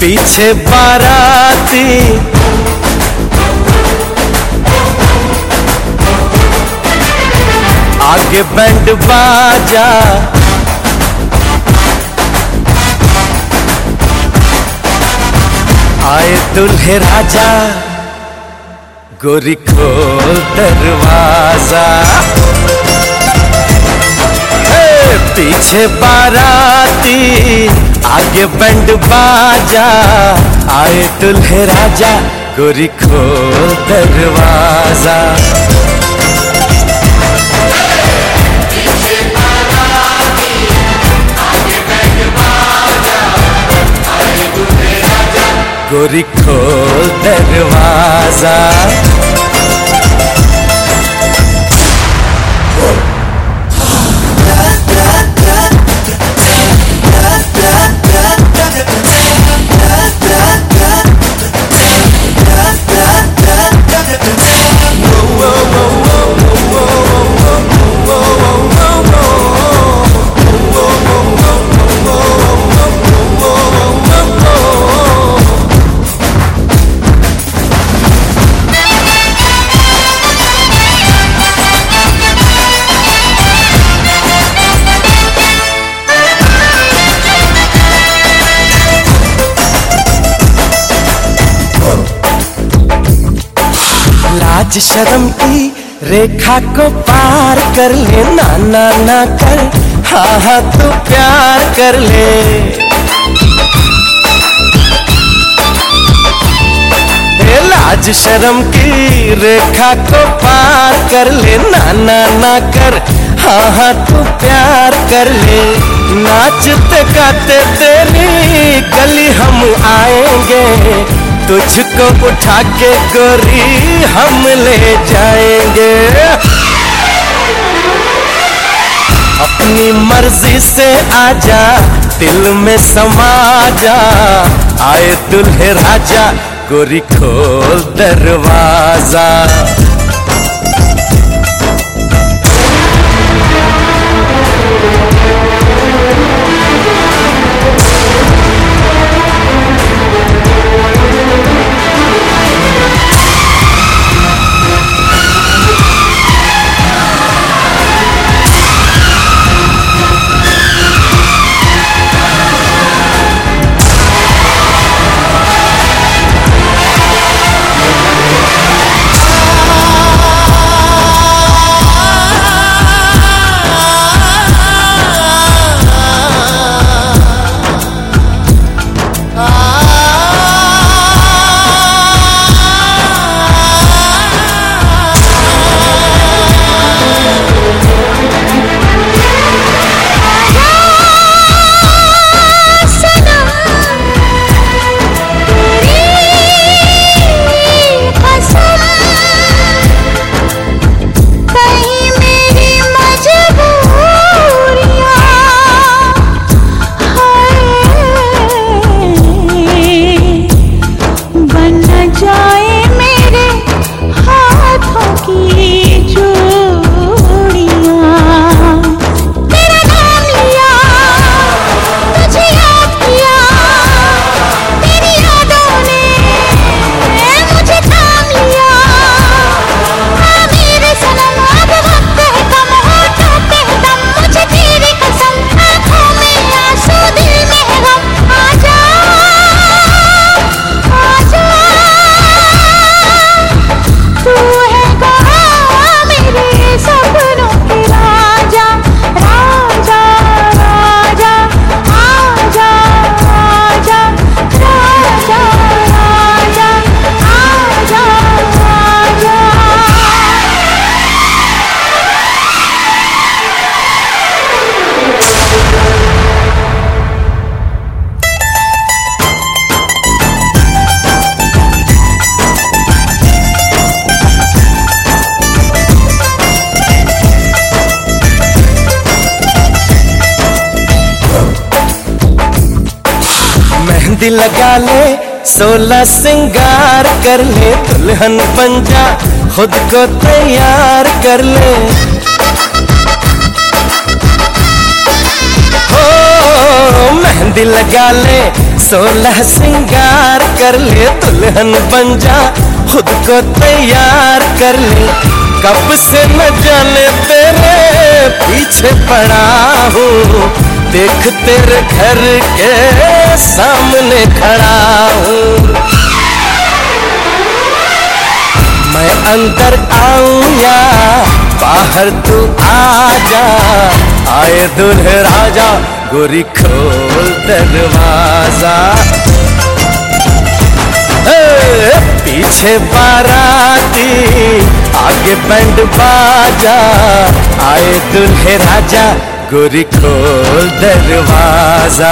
पीछे बाराती। आगे बैंड बाजा। आए दुल्हे राजा गोरी खोल दरवाज़ा। पीछे बाराती आगे बैंड बाजा आए दुल्हे राजा गोरी खोल दरवाज़ा। गोरी खोल दरवाज़ा। लाज शर्म की रेखा को पार कर ले ना ना ना कर। हाँ हाँ तू प्यार कर ले। लाज शर्म की रेखा को पार कर ले ना ना ना कर। हाँ हाँ तू प्यार कर ले। नाचते गाते तेरी गली हम आएँगे। तुझको उठा के गोरी हम ले जाएँगे। अपनी मर्ज़ी से आजा, दिल में समा जा आए दुल्हे राजा, गोरी खोल दरवाज़ा। जाए। मेहंदी लगा ले, सोलह सिंगार कर ले, दुल्हन बन जा, खुद को तैयार कर ले। हो, मेहंदी लगा ले, सोलह सिंगार कर ले, दुल्हन बन जा, खुद को तैयार कर ले। कब से न जाने तेरे पीछे पड़ा हूँ देख तेरे घर के सामने खड़ा हूँ। मैं अंदर आऊँ या बाहर तू आ जा आए दुल्हे राजा, गोरी खोल दरवाज़ा। पीछे बाराती, आगे बैंड बाजा। आए दुल्हे राजा गोरी खोल दरवाज़ा।